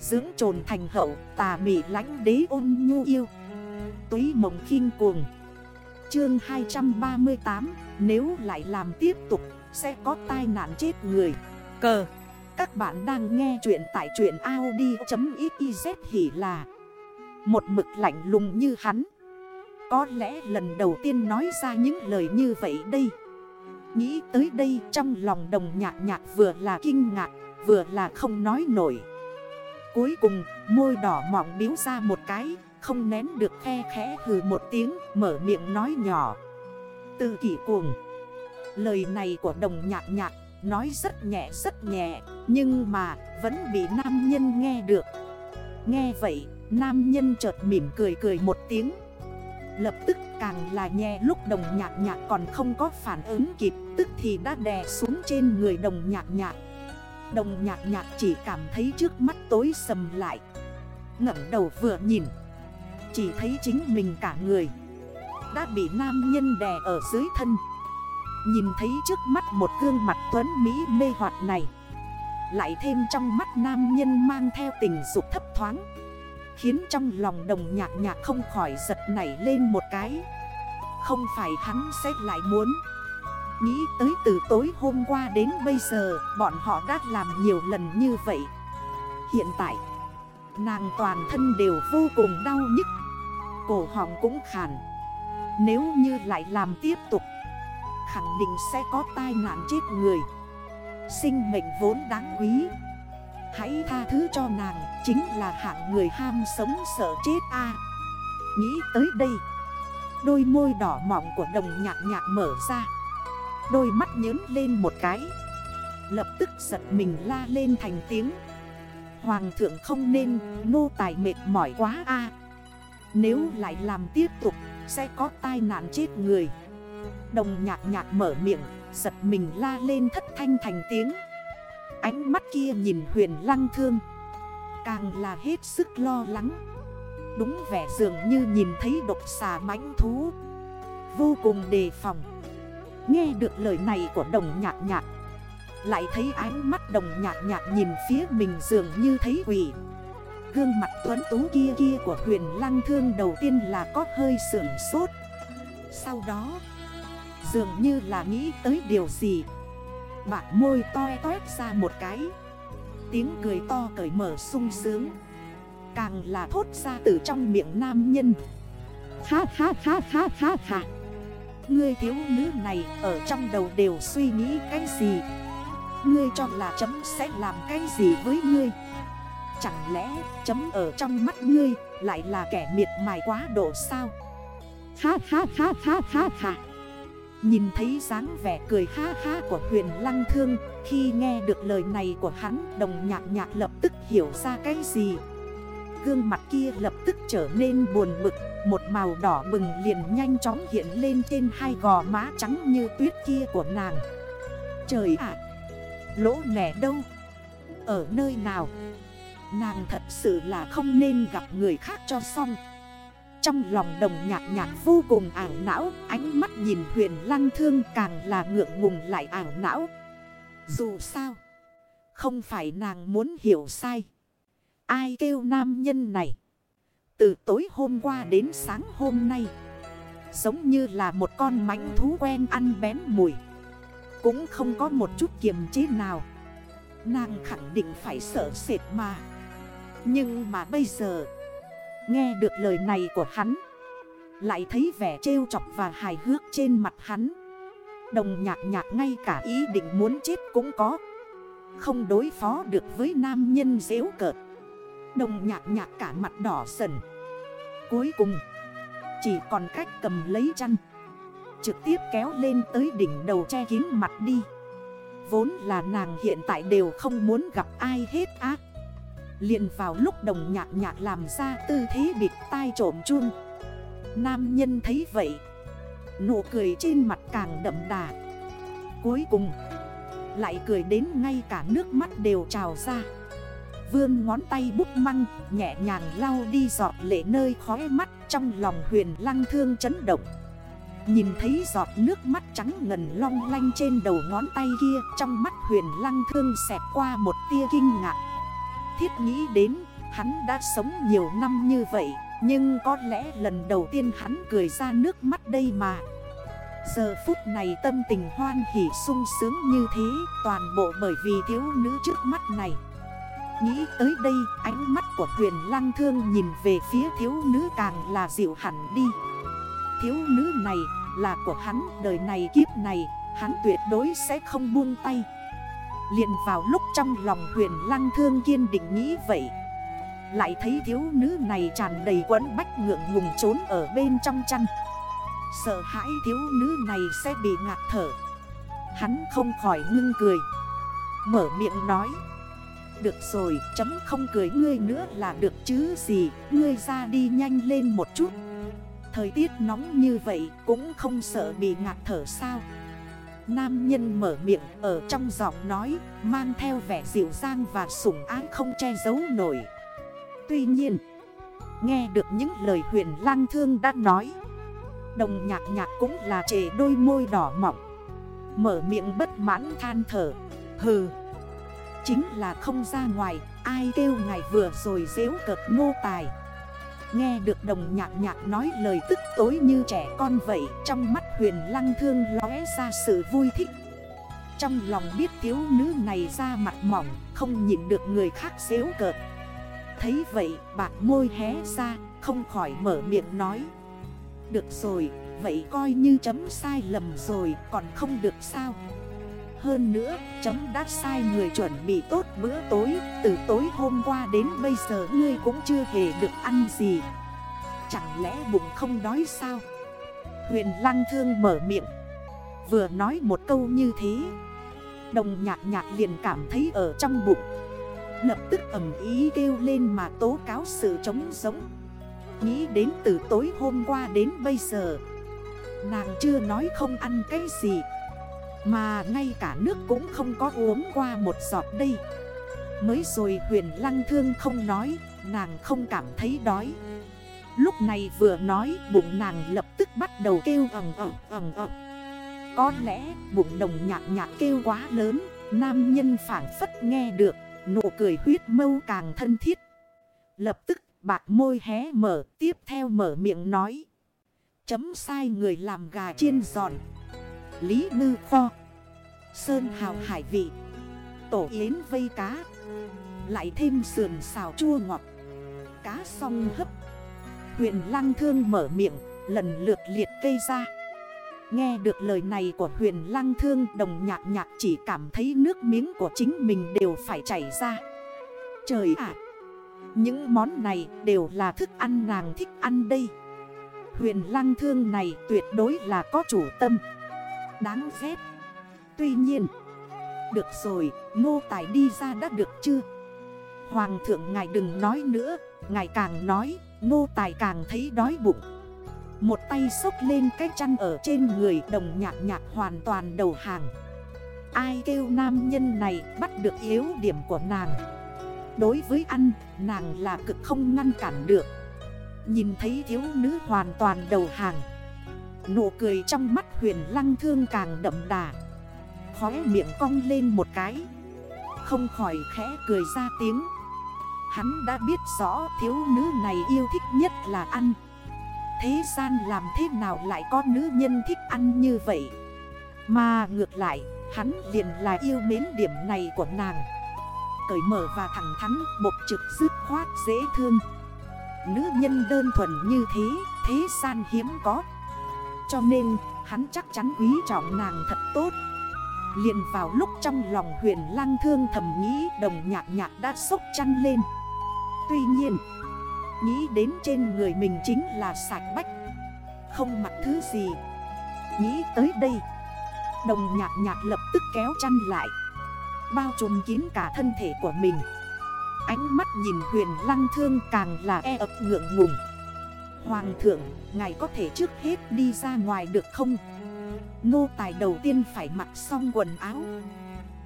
Dưỡng trồn thành hậu, tà mị lánh đế ôn nhu yêu. Túy mộng khinh cuồng. Chương 238 Nếu lại làm tiếp tục, Sẽ có tai nạn chết người. Cờ. Các bạn đang nghe chuyện tại chuyện Audi.xyz hỉ là. Một mực lạnh lùng như hắn. Có lẽ lần đầu tiên nói ra những lời như vậy đây. Nghĩ tới đây trong lòng đồng nhạc nhạc vừa là kinh ngạc, Vừa là không nói nổi. Cuối cùng, môi đỏ mỏng biếu ra một cái, Không nén được khe khẽ hừ một tiếng, Mở miệng nói nhỏ. Tư kỷ cuồng. Lời này của đồng nhạc nhạc, Nói rất nhẹ rất nhẹ, Nhưng mà vẫn bị nam nhân nghe được. Nghe vậy, Nam nhân chợt mỉm cười cười một tiếng. Lập tức càng là nhẹ lúc đồng nhạc nhạc còn không có phản ứng kịp, Tức thì đã đè xuống trên người đồng nhạc nhạc. Đồng nhạc nhạc chỉ cảm thấy trước mắt tối sầm lại. Ngẩng đầu vừa nhìn, Chỉ thấy chính mình cả người Đã bị nam nhân đè ở dưới thân. Nhìn thấy trước mắt một gương mặt tuấn Mỹ mê hoạt này, Lại thêm trong mắt nam nhân mang theo tình dục thấp thoáng, Khiến trong lòng đồng nhạc nhạc không khỏi giật nảy lên một cái. Không phải hắn sẽ lại muốn Nghĩ tới từ tối hôm qua đến bây giờ, Bọn họ đã làm nhiều lần như vậy. Hiện tại, Nàng toàn thân đều vô cùng đau nhức. Cổ họng cũng khàn. Nếu như lại làm tiếp tục, Khẳng định sẽ có tai nạn chết người. Sinh mệnh vốn đáng quý. Hãy tha thứ cho nàng, Chính là hạng người ham sống sợ chết a. Nghĩ tới đây, Đôi môi đỏ mỏng của đồng nhạc nhạc mở ra. Đôi mắt nhớn lên một cái. Lập tức giật mình la lên thành tiếng. Hoàng thượng không nên, nô tài mệt mỏi quá a. Nếu lại làm tiếp tục, sẽ có tai nạn chết người. Đồng nhạc nhạc mở miệng, Giật mình la lên thất thanh thành tiếng. Ánh mắt kia nhìn huyền lăng thương. Càng là hết sức lo lắng. Đúng vẻ dường như nhìn thấy độc xà mãnh thú. Vô cùng đề phòng. Nghe được lời này của đồng nhạc nhạc, Lại thấy ánh mắt đồng nhạc nhạc nhìn phía mình dường như thấy quỷ. Gương mặt tuấn tú kia kia của huyền lăng thương đầu tiên là có hơi sưởng sốt. Sau đó, Dường như là nghĩ tới điều gì. Bạn môi toe toét ra một cái. Tiếng cười to cởi mở sung sướng. Càng là thốt ra từ trong miệng nam nhân. Ha ha ha ha ha ha. Ngươi thiếu nữ này ở trong đầu đều suy nghĩ cái gì? Ngươi cho là chấm sẽ làm cái gì với ngươi? Chẳng lẽ chấm ở trong mắt ngươi lại là kẻ miệt mài quá độ sao? Ha ha ha ha ha ha. Nhìn thấy dáng vẻ cười ha ha của huyền lăng thương, Khi nghe được lời này của hắn, Đồng nhạc nhạc lập tức hiểu ra cái gì. Gương mặt kia lập tức trở nên buồn bực. Một màu đỏ bừng liền nhanh chóng hiện lên trên hai gò má trắng như tuyết kia của nàng. Trời ạ! Lỗ nẻ đâu? Ở nơi nào? Nàng thật sự là không nên gặp người khác cho xong. Trong lòng đồng nhạc nhạc vô cùng ảo não, Ánh mắt nhìn huyền lăng thương càng là ngượng ngùng lại ảo não. Dù sao, Không phải nàng muốn hiểu sai. Ai kêu nam nhân này? Từ tối hôm qua đến sáng hôm nay, Giống như là một con mãnh thú quen ăn bén mùi. Cũng không có một chút kiềm chế nào. Nàng khẳng định phải sợ sệt mà. Nhưng mà bây giờ, Nghe được lời này của hắn, Lại thấy vẻ trêu chọc và hài hước trên mặt hắn. Đồng nhạc nhạc ngay cả ý định muốn chết cũng có. Không đối phó được với nam nhân dễu cợt. Đồng nhạc nhạc cả mặt đỏ sần. Cuối cùng, Chỉ còn cách cầm lấy chăn. Trực tiếp kéo lên tới đỉnh đầu che kín mặt đi. Vốn là nàng hiện tại đều không muốn gặp ai hết ác liền vào lúc đồng nhạc nhạc làm ra tư thế bịt tai trộm chun Nam nhân thấy vậy, Nụ cười trên mặt càng đậm đà. Cuối cùng, Lại cười đến ngay cả nước mắt đều trào ra. Vương ngón tay bút măng, Nhẹ nhàng lau đi giọt lệ nơi khói mắt Trong lòng huyền lăng thương chấn động. Nhìn thấy giọt nước mắt trắng ngần long lanh trên đầu ngón tay kia, Trong mắt huyền lăng thương xẹt qua một tia kinh ngạc. Thiết nghĩ đến, Hắn đã sống nhiều năm như vậy, Nhưng có lẽ lần đầu tiên hắn cười ra nước mắt đây mà. Giờ phút này tâm tình hoan hỉ sung sướng như thế, Toàn bộ bởi vì thiếu nữ trước mắt này. Nghĩ tới đây, ánh mắt của huyền lăng thương nhìn về phía thiếu nữ càng là dịu hẳn đi. Thiếu nữ này là của hắn, đời này kiếp này, Hắn tuyệt đối sẽ không buông tay. Liền vào lúc trong lòng huyền lăng thương kiên định nghĩ vậy, Lại thấy thiếu nữ này tràn đầy quấn bách ngượng ngùng trốn ở bên trong chăn. Sợ hãi thiếu nữ này sẽ bị ngạt thở. Hắn không khỏi ngưng cười, Mở miệng nói được rồi, chấm không cười ngươi nữa là được chứ gì, Ngươi ra đi nhanh lên một chút. Thời tiết nóng như vậy cũng không sợ bị ngạt thở sao? Nam nhân mở miệng, ở trong giọng nói, Mang theo vẻ dịu dàng và sủng ái không che giấu nổi. Tuy nhiên, Nghe được những lời huyền lang thương đã nói, Đồng nhạc nhạc cũng là trề đôi môi đỏ mọng. Mở miệng bất mãn than thở, Hừ. Chính là không ra ngoài, Ai kêu ngài vừa rồi dễu cợt nô tài. Nghe được đồng nhạc nhạc nói lời tức tối như trẻ con vậy, Trong mắt huyền lăng thương lóe ra sự vui thích. Trong lòng biết thiếu nữ này ra mặt mỏng, Không nhìn được người khác xéo cợt. Thấy vậy, bạc môi hé ra, Không khỏi mở miệng nói. Được rồi, Vậy coi như chấm sai lầm rồi, Còn không được sao? Hơn nữa, chấm đã sai người chuẩn bị tốt bữa tối. Từ tối hôm qua đến bây giờ ngươi cũng chưa hề được ăn gì. Chẳng lẽ bụng không đói sao? Huyền lăng thương mở miệng. Vừa nói một câu như thế Đồng nhạc nhạc liền cảm thấy ở trong bụng. Lập tức ẩm ý kêu lên mà tố cáo sự trống giống Nghĩ đến từ tối hôm qua đến bây giờ Nàng chưa nói không ăn cái gì mà ngay cả nước cũng không có uống qua một giọt đây. Mới rồi huyền lăng thương không nói, Nàng không cảm thấy đói. Lúc này vừa nói, bụng nàng lập tức bắt đầu kêu ầm ầm ầm ầm. Có lẽ bụng đồng nhạc nhạc kêu quá lớn, Nam nhân phản phất nghe được, Nụ cười huyết mâu càng thân thiết. Lập tức, bạc môi hé mở, Tiếp theo mở miệng nói. Chấm sai người làm gà chiên giòn. Lý Ngư Kho. Sơn Hào Hải Vị. Tổ yến vây cá. Lại thêm sườn xào chua ngọt. Cá song hấp. Huyền Lăng Thương mở miệng, Lần lượt liệt cây ra. Nghe được lời này của huyền lăng thương, đồng nhạc nhạc chỉ cảm thấy nước miếng của chính mình đều phải chảy ra. Trời ạ! những món này đều là thức ăn nàng thích ăn đây. Huyền lăng thương này tuyệt đối là có chủ tâm. Đáng ghét. Tuy nhiên, Được rồi Nô tài đi ra đã được chưa? Hoàng thượng ngài đừng nói nữa, Ngài càng nói Nô tài càng thấy đói bụng. Một tay xốc lên cái chăn ở trên người đồng nhạc nhạc hoàn toàn đầu hàng. Ai kêu nam nhân này bắt được yếu điểm của nàng? Đối với ăn, nàng là cực không ngăn cản được. Nhìn thấy thiếu nữ hoàn toàn đầu hàng Nụ cười trong mắt huyền lăng thương càng đậm đà. Khóe miệng cong lên một cái. Không khỏi khẽ cười ra tiếng. Hắn đã biết rõ thiếu nữ này yêu thích nhất là ăn. Thế gian làm thế nào lại có nữ nhân thích ăn như vậy? Mà ngược lại, hắn liền là yêu mến điểm này của nàng. Cởi mở và thẳng thắn, bộc trực dứt khoát dễ thương. Nữ nhân đơn thuần như thế Thế gian hiếm có cho nên, hắn chắc chắn quý trọng nàng thật tốt. Liền vào lúc trong lòng huyền lang thương thầm nghĩ đồng nhạc nhạc đã sốc chăn lên. Tuy nhiên, Nghĩ đến trên người mình chính là sạch bách, Không mặc thứ gì. Nghĩ tới đây, Đồng nhạc nhạc lập tức kéo chăn lại, Bao trùm kín cả thân thể của mình. Ánh mắt nhìn huyền lăng thương càng là e ấp ngượng ngùng. Hoàng thượng, ngài có thể trước hết đi ra ngoài được không? Nô tài đầu tiên phải mặc xong quần áo.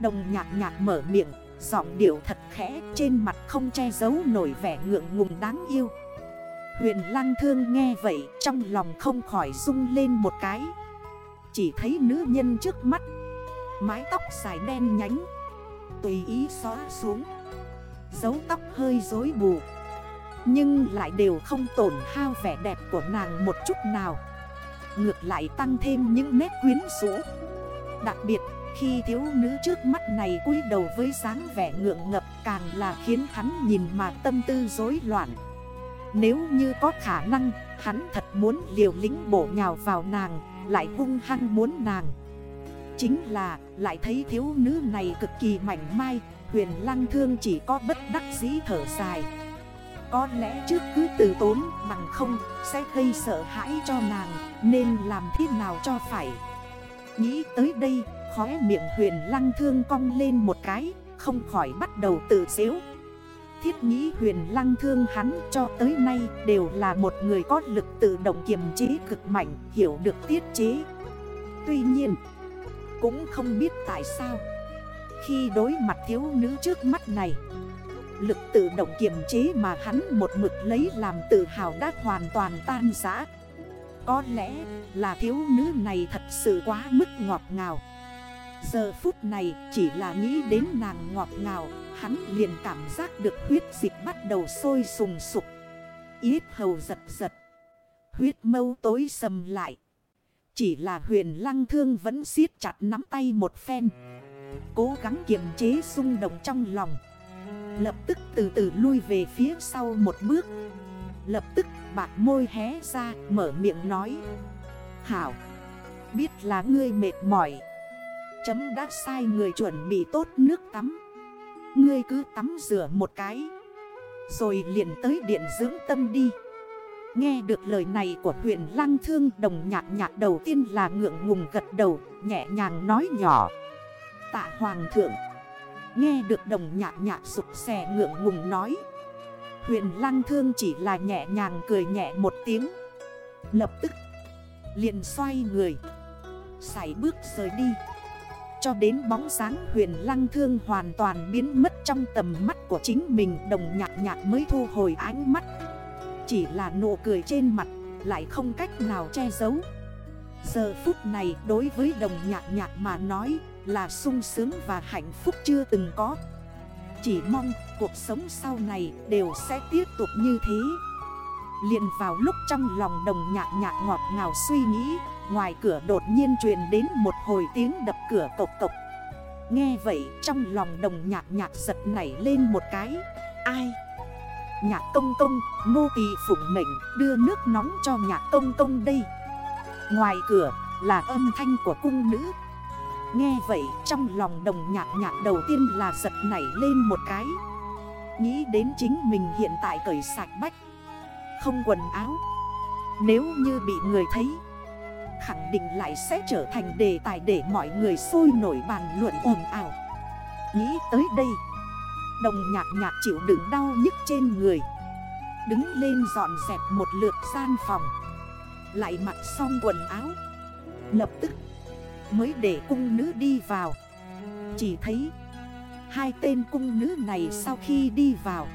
Đồng nhạc nhạc mở miệng Giọng điệu thật khẽ trên mặt không che giấu nổi vẻ ngượng ngùng đáng yêu. Huyền lăng thương nghe vậy trong lòng không khỏi rung lên một cái. Chỉ thấy nữ nhân trước mắt Mái tóc dài đen nhánh Tùy ý xóa xuống. Dấu tóc hơi rối bù. Nhưng lại đều không tổn hao vẻ đẹp của nàng một chút nào. Ngược lại tăng thêm những nét quyến rũ. Đặc biệt, khi thiếu nữ trước mắt này cúi đầu với dáng vẻ ngượng ngập Càng là khiến hắn nhìn mà tâm tư rối loạn. Nếu như có khả năng, Hắn thật muốn liều lính bổ nhào vào nàng, Lại hung hăng muốn nàng. Chính là, lại thấy thiếu nữ này cực kỳ mảnh mai, Huyền lăng thương chỉ có bất đắc dĩ thở dài. Có lẽ trước cứ từ tốn bằng không Sẽ gây sợ hãi cho nàng, Nên làm thế nào cho phải? Nghĩ tới đây, khóe miệng huyền lăng thương cong lên một cái, Không khỏi bắt đầu tự xếu. Thiết nghĩ huyền lăng thương hắn cho tới nay Đều là một người có lực tự động kiềm chế cực mạnh, Hiểu được tiết chế. Tuy nhiên, Cũng không biết tại sao, Khi đối mặt thiếu nữ trước mắt này Lực tự động kiềm chế mà hắn một mực lấy làm tự hào đã hoàn toàn tan giã Có lẽ là thiếu nữ này thật sự quá mức ngọt ngào. Giờ phút này chỉ là nghĩ đến nàng ngọt ngào, Hắn liền cảm giác được huyết dịch bắt đầu sôi sùng sục. Yết hầu giật giật. Huyết mâu tối sầm lại. Chỉ là huyền lăng thương vẫn siết chặt nắm tay một phen. Cố gắng kiềm chế xung động trong lòng. Lập tức từ từ lui về phía sau một bước. Lập tức bạc môi hé ra, mở miệng nói. Hảo, Biết là ngươi mệt mỏi. Chấm đã sai người chuẩn bị tốt nước tắm. Ngươi cứ tắm rửa một cái. Rồi liền tới điện dưỡng tâm đi. Nghe được lời này của huyện Lăng Thương, Đồng nhạc nhạc đầu tiên là ngượng ngùng gật đầu, Nhẹ nhàng nói nhỏ. Tạ Hoàng thượng Nghe được đồng nhạc nhạc sụp xè ngượng ngùng nói. Huyền Lăng Thương chỉ là nhẹ nhàng cười nhẹ một tiếng. Lập tức, liền xoay người. Sải bước rời đi. Cho đến bóng sáng huyền lăng thương hoàn toàn biến mất trong tầm mắt của chính mình, Đồng nhạc nhạc mới thu hồi ánh mắt. Chỉ là nụ cười trên mặt, lại không cách nào che giấu. Giờ phút này đối với đồng nhạc nhạc mà nói là sung sướng và hạnh phúc chưa từng có. Chỉ mong cuộc sống sau này đều sẽ tiếp tục như thế. Liền vào lúc trong lòng đồng nhạc nhạc ngọt ngào suy nghĩ Ngoài cửa đột nhiên truyền đến một hồi tiếng đập cửa cộc cộc. Nghe vậy trong lòng đồng nhạc nhạc giật nảy lên một cái. Ai? Nhạc công công, nô tỳ phụng mệnh đưa nước nóng cho nhạc công công đây. Ngoài cửa là âm thanh của cung nữ. Nghe vậy, trong lòng đồng nhạc nhạc đầu tiên là giật nảy lên một cái. Nghĩ đến chính mình hiện tại cởi sạch bách, Không quần áo. Nếu như bị người thấy, khẳng định lại sẽ trở thành đề tài để mọi người sôi nổi bàn luận ồn ào. Nghĩ tới đây, Đồng nhạc nhạc chịu đựng đau nhức trên người. Đứng lên dọn dẹp một lượt gian phòng. Lại mặc xong quần áo. Lập tức mới để cung nữ đi vào. Chỉ thấy, Hai tên cung nữ này sau khi đi vào,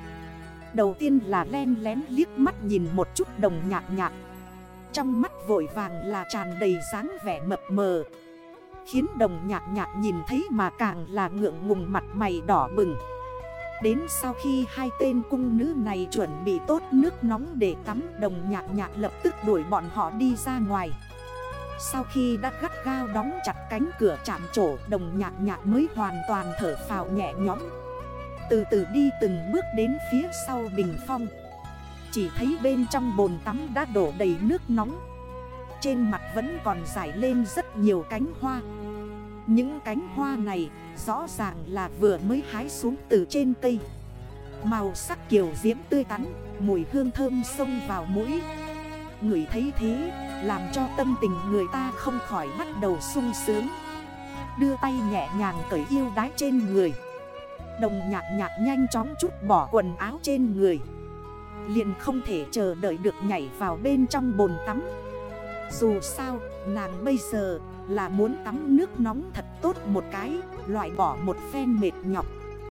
Đầu tiên là len lén liếc mắt nhìn một chút đồng nhạc nhạc. Trong mắt vội vàng là tràn đầy dáng vẻ mập mờ, Khiến đồng nhạc nhạc nhìn thấy mà càng là ngượng ngùng mặt mày đỏ bừng. Đến sau khi hai tên cung nữ này chuẩn bị tốt nước nóng để tắm, Đồng nhạc nhạc lập tức đuổi bọn họ đi ra ngoài. Sau khi đã gắt gao đóng chặt cánh cửa chạm trổ, Đồng nhạc nhạc mới hoàn toàn thở phào nhẹ nhõm. Từ từ đi từng bước đến phía sau bình phong. Chỉ thấy bên trong bồn tắm đã đổ đầy nước nóng. Trên mặt vẫn còn dài lên rất nhiều cánh hoa. Những cánh hoa này rõ ràng là vừa mới hái xuống từ trên cây. Màu sắc kiểu diễm tươi tắn, Mùi hương thơm xông vào mũi. Người thấy thế, Làm cho tâm tình người ta không khỏi bắt đầu sung sướng. Đưa tay nhẹ nhàng cởi yêu đái trên người. Đồng nhạc nhạc nhanh chóng chút bỏ quần áo trên người. Liền không thể chờ đợi được nhảy vào bên trong bồn tắm. Dù sao, nàng bây giờ là muốn tắm nước nóng thật tốt một cái, Loại bỏ một phen mệt nhọc.